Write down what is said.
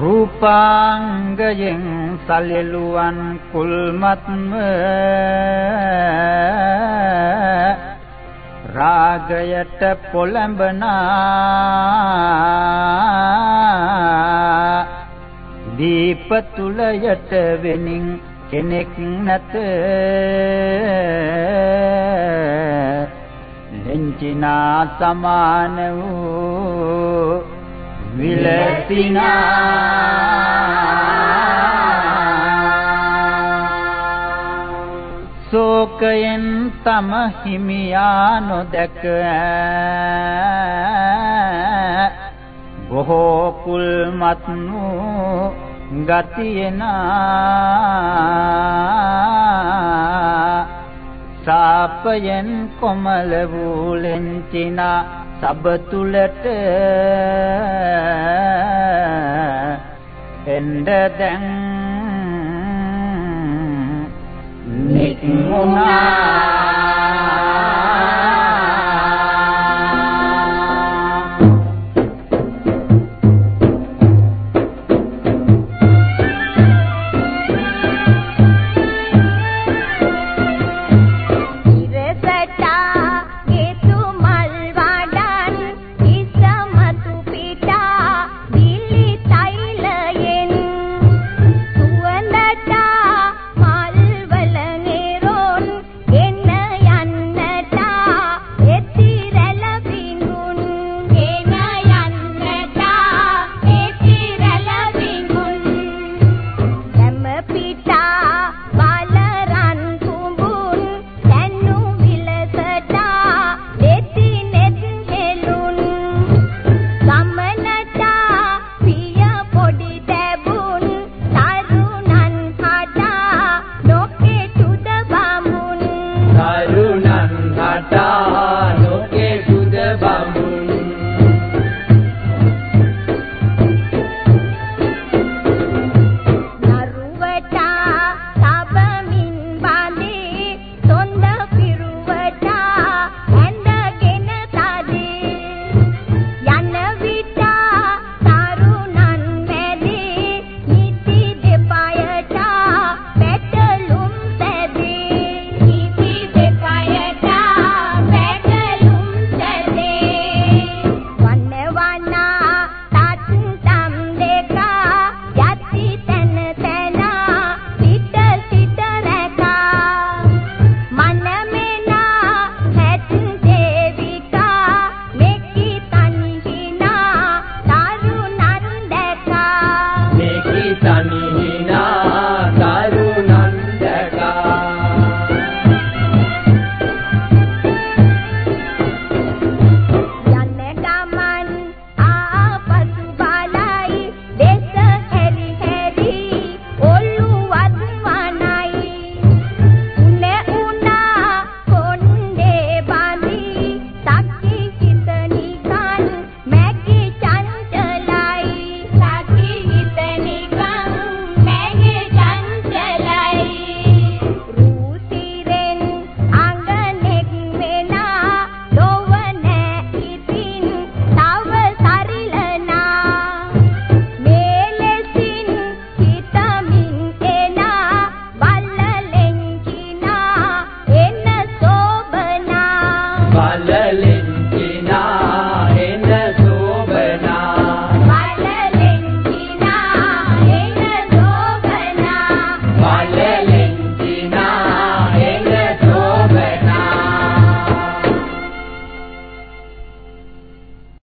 රූපාංගයෙන් සලෙලුවන් කුල්මත්ම රාගයට පොළඹනා දීප තුලයට වෙනින් කෙනෙක් නැත. ලෙන්චිනා සමාන වූ විලසිනා ශෝකයෙන් තම හිමියා නොදැක බොහෝ කුල්මත් වූ ගතියන සාපයෙන් කොමල වූ ලෙන්චිනා සබතුලට එන්න දැන් නික්මුණා